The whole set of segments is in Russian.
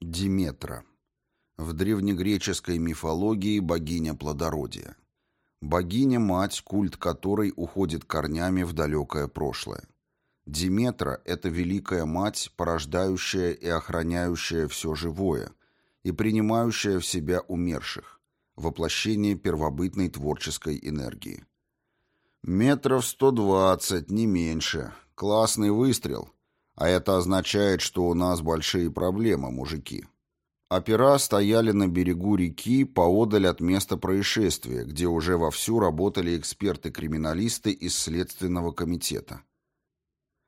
Диметра. В древнегреческой мифологии богиня плодородия. Богиня-мать, культ которой уходит корнями в далекое прошлое. Диметра – это великая мать, порождающая и охраняющая все живое и принимающая в себя умерших, воплощение первобытной творческой энергии. Метров сто двадцать, не меньше. Классный выстрел. А это означает, что у нас большие проблемы, мужики. Опера стояли на берегу реки поодаль от места происшествия, где уже вовсю работали эксперты-криминалисты из Следственного комитета.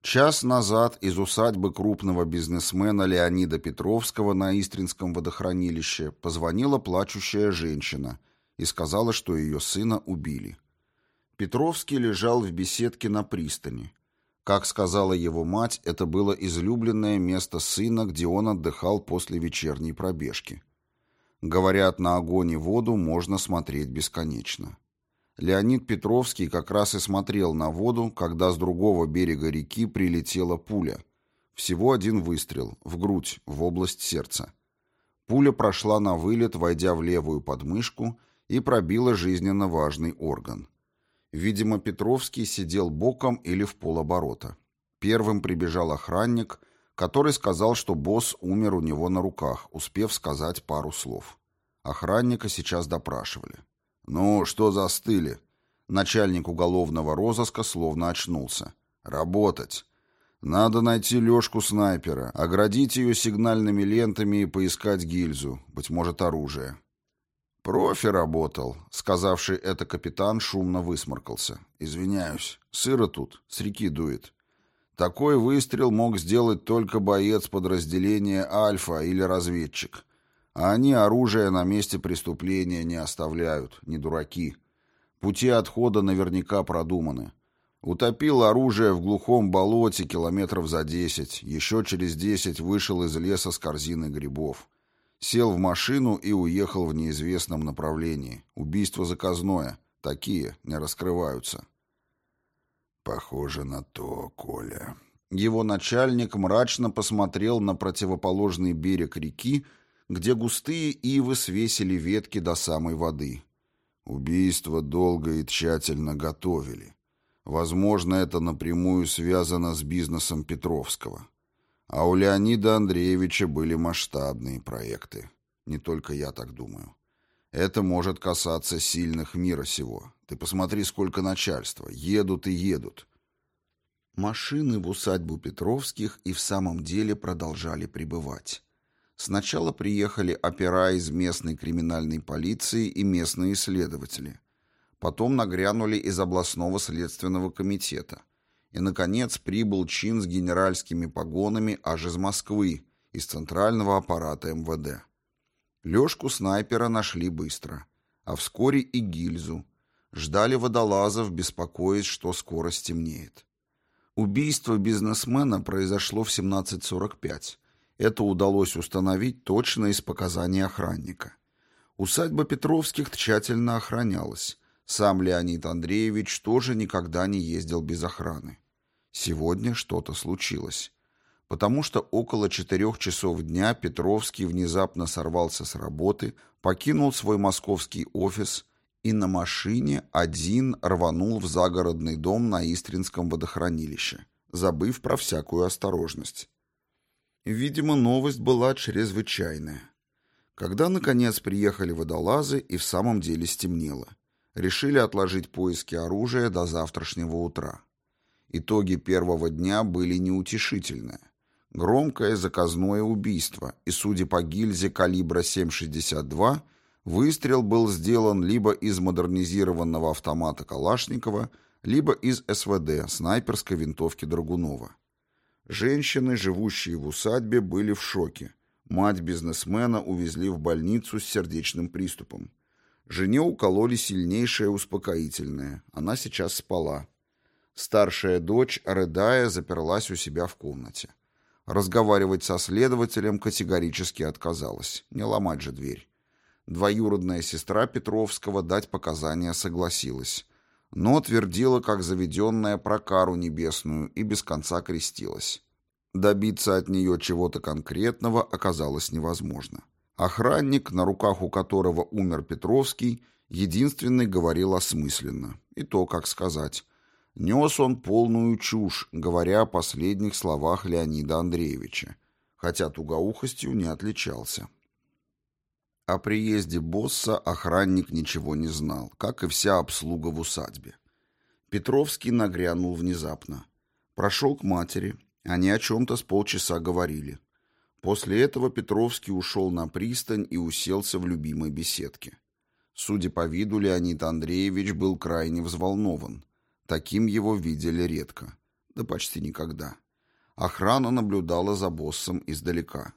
Час назад из усадьбы крупного бизнесмена Леонида Петровского на Истринском водохранилище позвонила плачущая женщина и сказала, что ее сына убили. Петровский лежал в беседке на пристани. Как сказала его мать, это было излюбленное место сына, где он отдыхал после вечерней пробежки. Говорят, на огонь и воду можно смотреть бесконечно. Леонид Петровский как раз и смотрел на воду, когда с другого берега реки прилетела пуля. Всего один выстрел, в грудь, в область сердца. Пуля прошла на вылет, войдя в левую подмышку, и пробила жизненно важный орган. Видимо, Петровский сидел боком или в полоборота. Первым прибежал охранник, который сказал, что босс умер у него на руках, успев сказать пару слов. Охранника сейчас допрашивали. «Ну, что застыли?» Начальник уголовного розыска словно очнулся. «Работать. Надо найти Лёшку снайпера, оградить ее сигнальными лентами и поискать гильзу, быть может, оружие. «Профи работал», — сказавший это капитан шумно высморкался. «Извиняюсь, сыро тут, с реки дует. Такой выстрел мог сделать только боец подразделения «Альфа» или разведчик. А они оружие на месте преступления не оставляют, не дураки. Пути отхода наверняка продуманы. Утопил оружие в глухом болоте километров за десять, еще через десять вышел из леса с корзиной грибов». Сел в машину и уехал в неизвестном направлении. Убийство заказное. Такие не раскрываются. Похоже на то, Коля. Его начальник мрачно посмотрел на противоположный берег реки, где густые ивы свесили ветки до самой воды. Убийство долго и тщательно готовили. Возможно, это напрямую связано с бизнесом Петровского. А у Леонида Андреевича были масштабные проекты. Не только я так думаю. Это может касаться сильных мира сего. Ты посмотри, сколько начальства. Едут и едут. Машины в усадьбу Петровских и в самом деле продолжали прибывать. Сначала приехали опера из местной криминальной полиции и местные следователи. Потом нагрянули из областного следственного комитета и, наконец, прибыл чин с генеральскими погонами аж из Москвы, из центрального аппарата МВД. Лёшку снайпера нашли быстро, а вскоре и гильзу. Ждали водолазов, беспокоясь, что скоро стемнеет. Убийство бизнесмена произошло в 17.45. Это удалось установить точно из показаний охранника. Усадьба Петровских тщательно охранялась. Сам Леонид Андреевич тоже никогда не ездил без охраны. Сегодня что-то случилось. Потому что около четырех часов дня Петровский внезапно сорвался с работы, покинул свой московский офис и на машине один рванул в загородный дом на Истринском водохранилище, забыв про всякую осторожность. Видимо, новость была чрезвычайная. Когда, наконец, приехали водолазы, и в самом деле стемнело – решили отложить поиски оружия до завтрашнего утра. Итоги первого дня были неутешительные. Громкое заказное убийство, и, судя по гильзе калибра 7,62, выстрел был сделан либо из модернизированного автомата Калашникова, либо из СВД, снайперской винтовки Драгунова. Женщины, живущие в усадьбе, были в шоке. Мать бизнесмена увезли в больницу с сердечным приступом. Жене укололи сильнейшее успокоительное. Она сейчас спала. Старшая дочь, рыдая, заперлась у себя в комнате. Разговаривать со следователем категорически отказалась. Не ломать же дверь. Двоюродная сестра Петровского дать показания согласилась. Но твердила, как заведенная про кару небесную, и без конца крестилась. Добиться от нее чего-то конкретного оказалось невозможно. Охранник, на руках у которого умер Петровский, единственный говорил осмысленно. И то, как сказать. Нес он полную чушь, говоря о последних словах Леонида Андреевича, хотя тугоухостью не отличался. О приезде босса охранник ничего не знал, как и вся обслуга в усадьбе. Петровский нагрянул внезапно. Прошел к матери, они о чем-то с полчаса говорили. После этого Петровский ушел на пристань и уселся в любимой беседке. Судя по виду, Леонид Андреевич был крайне взволнован. Таким его видели редко. Да почти никогда. Охрана наблюдала за боссом издалека.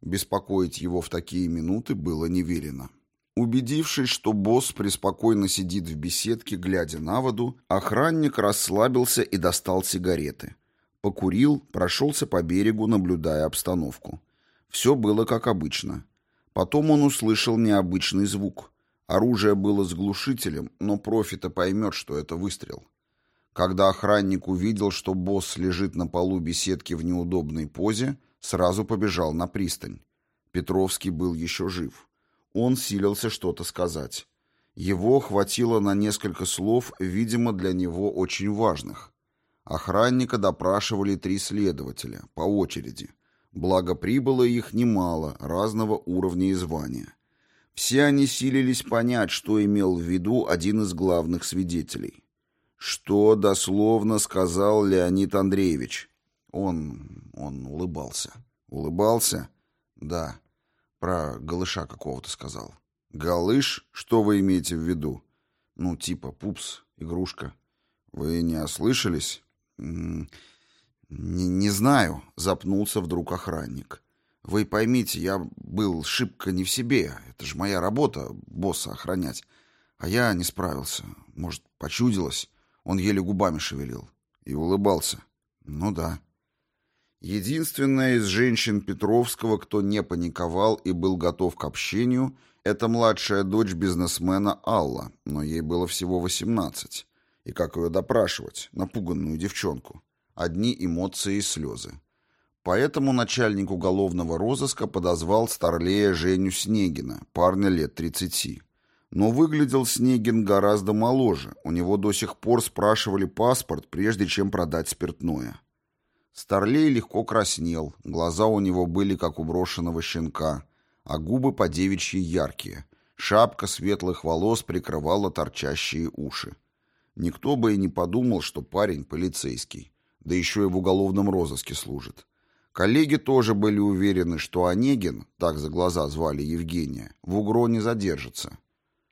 Беспокоить его в такие минуты было неверено. Убедившись, что босс преспокойно сидит в беседке, глядя на воду, охранник расслабился и достал сигареты. Покурил, прошелся по берегу, наблюдая обстановку. Все было как обычно. Потом он услышал необычный звук. Оружие было с глушителем, но профита поймет, что это выстрел. Когда охранник увидел, что босс лежит на полу беседки в неудобной позе, сразу побежал на пристань. Петровский был еще жив. Он силился что-то сказать. Его хватило на несколько слов, видимо, для него очень важных. Охранника допрашивали три следователя, по очереди. Благо прибыло их немало, разного уровня и звания. Все они силились понять, что имел в виду один из главных свидетелей. Что дословно сказал Леонид Андреевич? Он... он улыбался. Улыбался? Да. Про голыша какого-то сказал. Голыш? Что вы имеете в виду? Ну, типа пупс, игрушка. Вы не ослышались? «Не, не знаю», — запнулся вдруг охранник. «Вы поймите, я был шибко не в себе. Это же моя работа, босса охранять. А я не справился. Может, почудилось?» Он еле губами шевелил. И улыбался. «Ну да». Единственная из женщин Петровского, кто не паниковал и был готов к общению, это младшая дочь бизнесмена Алла, но ей было всего восемнадцать. И как ее допрашивать, напуганную девчонку? Одни эмоции и слезы. Поэтому начальник уголовного розыска подозвал старлея Женю Снегина, парня лет 30. Но выглядел Снегин гораздо моложе, у него до сих пор спрашивали паспорт, прежде чем продать спиртное. Старлей легко краснел, глаза у него были как у брошенного щенка, а губы по девичьи яркие, шапка светлых волос прикрывала торчащие уши. Никто бы и не подумал, что парень полицейский да еще и в уголовном розыске служит. Коллеги тоже были уверены, что Онегин, так за глаза звали Евгения, в УГРО не задержится.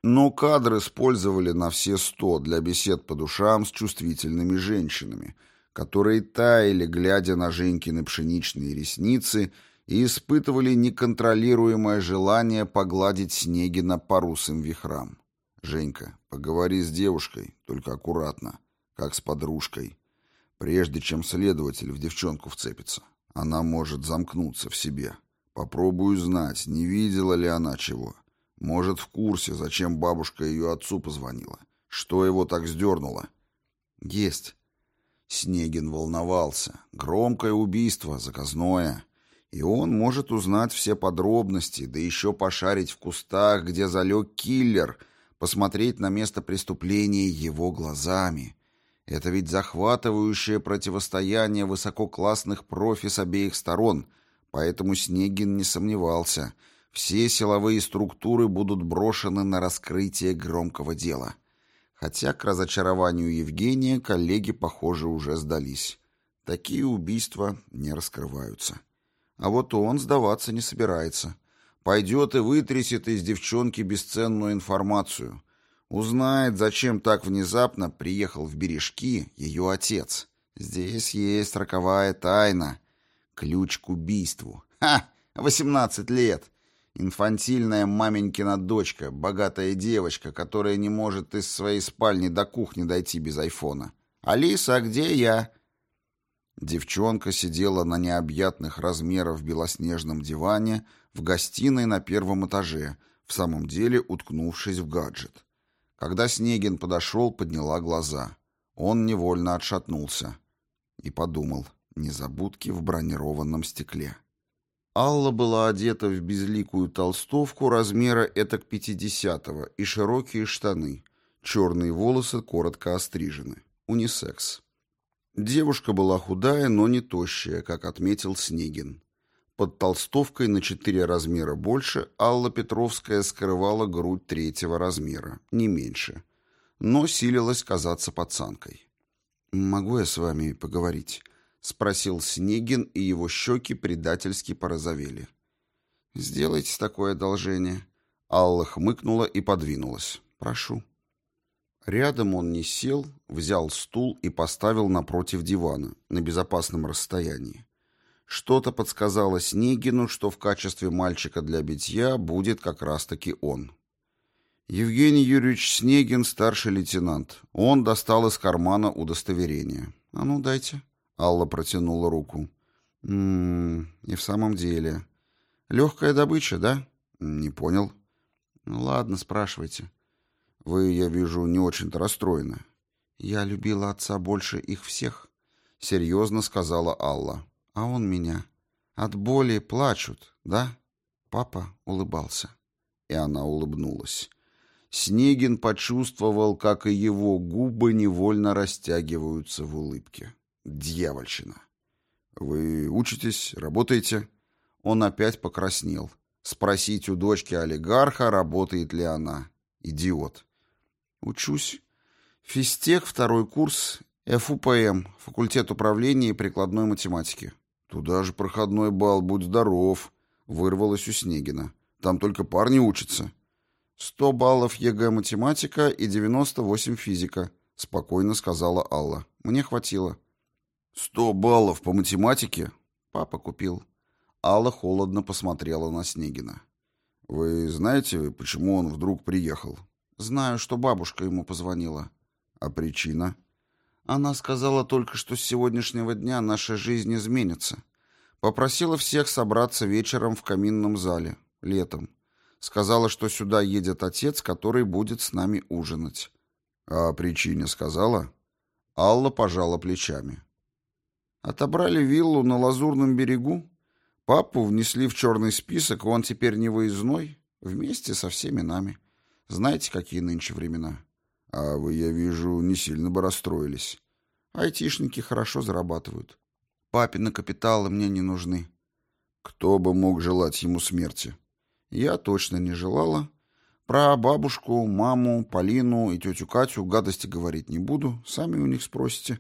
Но кадр использовали на все сто для бесед по душам с чувствительными женщинами, которые таяли, глядя на Женькины пшеничные ресницы, и испытывали неконтролируемое желание погладить Снегина по русым вихрам. «Женька, поговори с девушкой, только аккуратно, как с подружкой прежде чем следователь в девчонку вцепится. Она может замкнуться в себе. Попробую знать, не видела ли она чего. Может, в курсе, зачем бабушка ее отцу позвонила. Что его так сдернуло? Есть. Снегин волновался. Громкое убийство, заказное. И он может узнать все подробности, да еще пошарить в кустах, где залег киллер, посмотреть на место преступления его глазами. Это ведь захватывающее противостояние высококлассных профи с обеих сторон, поэтому Снегин не сомневался. Все силовые структуры будут брошены на раскрытие громкого дела. Хотя к разочарованию Евгения коллеги, похоже, уже сдались. Такие убийства не раскрываются. А вот он сдаваться не собирается. Пойдет и вытрясет из девчонки бесценную информацию. Узнает, зачем так внезапно приехал в бережки ее отец. Здесь есть роковая тайна. Ключ к убийству. Ха! Восемнадцать лет. Инфантильная маменькина дочка, богатая девочка, которая не может из своей спальни до кухни дойти без айфона. «Алиса, где я?» Девчонка сидела на необъятных размеров белоснежном диване в гостиной на первом этаже, в самом деле уткнувшись в гаджет. Когда Снегин подошел, подняла глаза. Он невольно отшатнулся. И подумал, Незабудки в бронированном стекле. Алла была одета в безликую толстовку размера этак пятидесятого и широкие штаны. Черные волосы коротко острижены. Унисекс. Девушка была худая, но не тощая, как отметил Снегин. Под толстовкой на четыре размера больше Алла Петровская скрывала грудь третьего размера, не меньше, но силилась казаться пацанкой. «Могу я с вами поговорить?» — спросил Снегин, и его щеки предательски порозовели. «Сделайте такое одолжение». Алла хмыкнула и подвинулась. «Прошу». Рядом он не сел, взял стул и поставил напротив дивана, на безопасном расстоянии. Что-то подсказало Снегину, что в качестве мальчика для битья будет как раз-таки он. Евгений Юрьевич Снегин, старший лейтенант. Он достал из кармана удостоверение. «А ну, дайте». Алла протянула руку. «М-м, и в самом деле. Легкая добыча, да?» «Не понял». «Ну ладно, спрашивайте». «Вы, я вижу, не очень-то расстроены». «Я любила отца больше их всех», — серьезно сказала Алла а он меня. От боли плачут, да?» Папа улыбался. И она улыбнулась. Снегин почувствовал, как и его губы невольно растягиваются в улыбке. Дьявольщина. «Вы учитесь, работаете?» Он опять покраснел. Спросить у дочки олигарха, работает ли она. Идиот. «Учусь. Физтех, второй курс, ФУПМ, факультет управления и прикладной математики». «Туда же проходной балл, будь здоров», — вырвалось у Снегина. «Там только парни учатся». «Сто баллов ЕГЭ математика и девяносто восемь физика», — спокойно сказала Алла. «Мне хватило». «Сто баллов по математике?» «Папа купил». Алла холодно посмотрела на Снегина. «Вы знаете, почему он вдруг приехал?» «Знаю, что бабушка ему позвонила». «А причина?» Она сказала только, что с сегодняшнего дня наша жизнь изменится. Попросила всех собраться вечером в каминном зале, летом. Сказала, что сюда едет отец, который будет с нами ужинать. А о причине сказала? Алла пожала плечами. Отобрали виллу на Лазурном берегу. Папу внесли в черный список, он теперь не выездной, вместе со всеми нами. Знаете, какие нынче времена? А вы, я вижу, не сильно бы расстроились. Айтишники хорошо зарабатывают. Папины капиталы мне не нужны. Кто бы мог желать ему смерти? Я точно не желала. Про бабушку, маму, Полину и тетю Катю гадости говорить не буду. Сами у них спросите.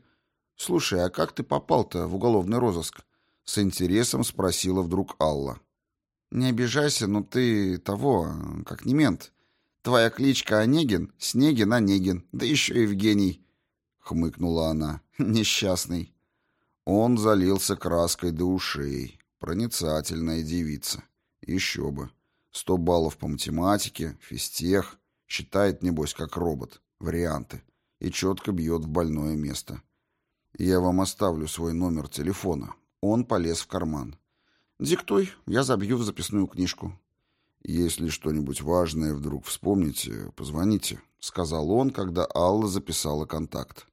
Слушай, а как ты попал-то в уголовный розыск? С интересом спросила вдруг Алла. Не обижайся, но ты того, как не мент. Твоя кличка Онегин, Снегин Онегин, да еще Евгений, — хмыкнула она. Несчастный. Он залился краской до ушей. Проницательная девица. Еще бы. Сто баллов по математике, физтех. Считает, небось, как робот. Варианты. И четко бьет в больное место. Я вам оставлю свой номер телефона. Он полез в карман. Диктуй, я забью в записную книжку. «Если что-нибудь важное вдруг вспомните, позвоните», — сказал он, когда Алла записала контакт.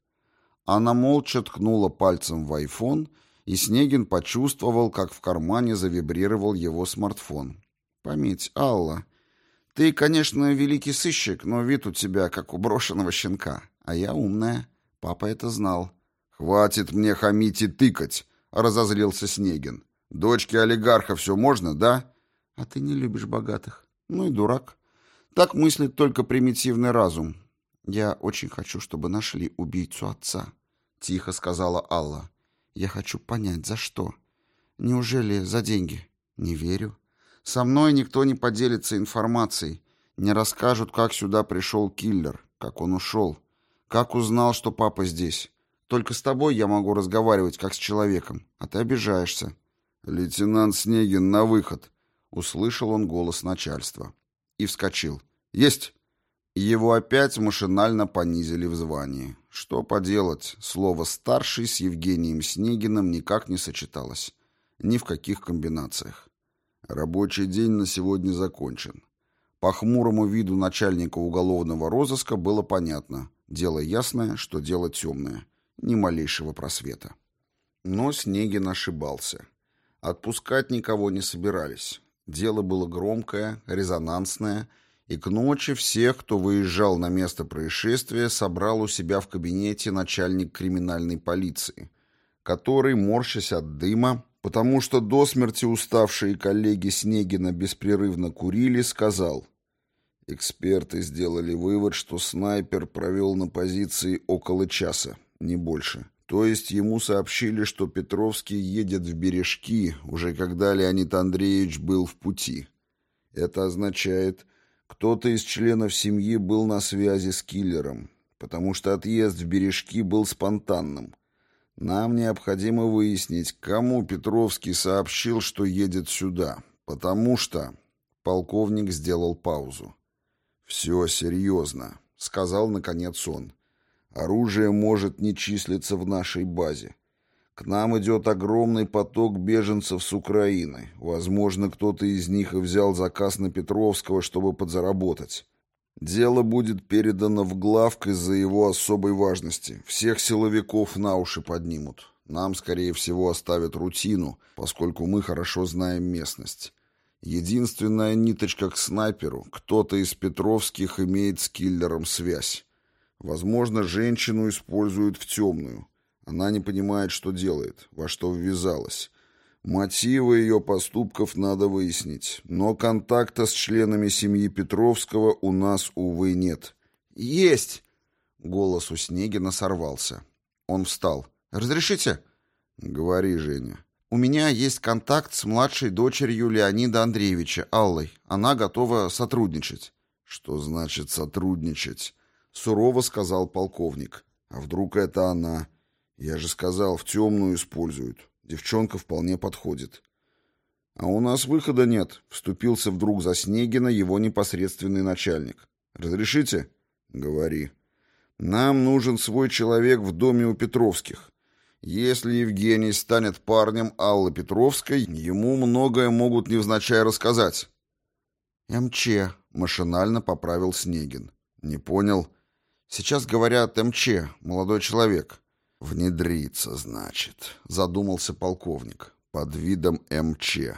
Она молча ткнула пальцем в айфон, и Снегин почувствовал, как в кармане завибрировал его смартфон. «Пометь, Алла, ты, конечно, великий сыщик, но вид у тебя как у брошенного щенка, а я умная. Папа это знал». «Хватит мне хамить и тыкать», — разозлился Снегин. «Дочке олигарха все можно, да?» А ты не любишь богатых. Ну и дурак. Так мыслит только примитивный разум. Я очень хочу, чтобы нашли убийцу отца, тихо сказала Алла. Я хочу понять, за что. Неужели за деньги? Не верю. Со мной никто не поделится информацией, не расскажут, как сюда пришел киллер, как он ушел, как узнал, что папа здесь. Только с тобой я могу разговаривать, как с человеком, а ты обижаешься. Лейтенант Снегин на выход, Услышал он голос начальства. И вскочил. «Есть!» Его опять машинально понизили в звании. Что поделать, слово «старший» с Евгением Снегиным никак не сочеталось. Ни в каких комбинациях. Рабочий день на сегодня закончен. По хмурому виду начальника уголовного розыска было понятно. Дело ясное, что дело темное. Ни малейшего просвета. Но Снегин ошибался. Отпускать никого не собирались. Дело было громкое, резонансное, и к ночи всех, кто выезжал на место происшествия, собрал у себя в кабинете начальник криминальной полиции, который, морщась от дыма, потому что до смерти уставшие коллеги Снегина беспрерывно курили, сказал Эксперты сделали вывод, что снайпер провел на позиции около часа, не больше. То есть ему сообщили, что Петровский едет в Бережки, уже когда Леонид Андреевич был в пути. Это означает, кто-то из членов семьи был на связи с киллером, потому что отъезд в Бережки был спонтанным. Нам необходимо выяснить, кому Петровский сообщил, что едет сюда, потому что... Полковник сделал паузу. «Все серьезно», — сказал наконец он. «Оружие может не числиться в нашей базе. К нам идет огромный поток беженцев с Украины. Возможно, кто-то из них и взял заказ на Петровского, чтобы подзаработать. Дело будет передано в главк из-за его особой важности. Всех силовиков на уши поднимут. Нам, скорее всего, оставят рутину, поскольку мы хорошо знаем местность. Единственная ниточка к снайперу. Кто-то из Петровских имеет с киллером связь. Возможно, женщину используют в темную. Она не понимает, что делает, во что ввязалась. Мотивы ее поступков надо выяснить. Но контакта с членами семьи Петровского у нас, увы, нет. «Есть!» Голос у Снегина сорвался. Он встал. «Разрешите?» «Говори, Женя». У меня есть контакт с младшей дочерью Леонида Андреевича, Аллой. Она готова сотрудничать. Что значит сотрудничать? Сурово сказал полковник. А вдруг это она? Я же сказал, в темную используют. Девчонка вполне подходит. А у нас выхода нет, вступился вдруг за Снегина его непосредственный начальник. Разрешите? Говори. Нам нужен свой человек в доме у Петровских. Если Евгений станет парнем Аллы Петровской, ему многое могут невзначай рассказать. МЧ, машинально поправил Снегин. Не понял. Сейчас говорят МЧ, молодой человек. Внедриться, значит, задумался полковник. Под видом МЧ.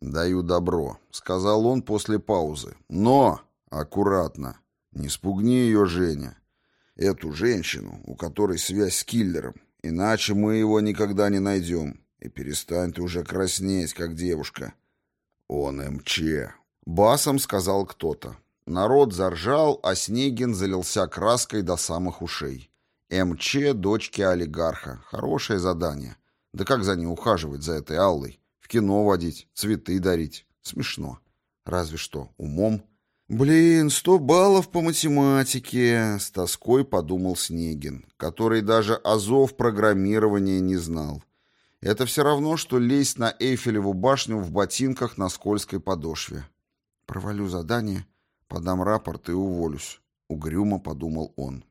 Даю добро, сказал он после паузы. Но, аккуратно, не спугни ее, Женя. Эту женщину, у которой связь с киллером, Иначе мы его никогда не найдем. И перестань ты уже краснеть, как девушка. Он МЧ. Басом сказал кто-то. Народ заржал, а Снегин залился краской до самых ушей. МЧ дочки олигарха. Хорошее задание. Да как за ней ухаживать, за этой Аллой? В кино водить, цветы дарить. Смешно. Разве что умом. «Блин, сто баллов по математике», — с тоской подумал Снегин, который даже азов программирования не знал. Это все равно, что лезть на Эйфелеву башню в ботинках на скользкой подошве. «Провалю задание, подам рапорт и уволюсь», — угрюмо подумал он.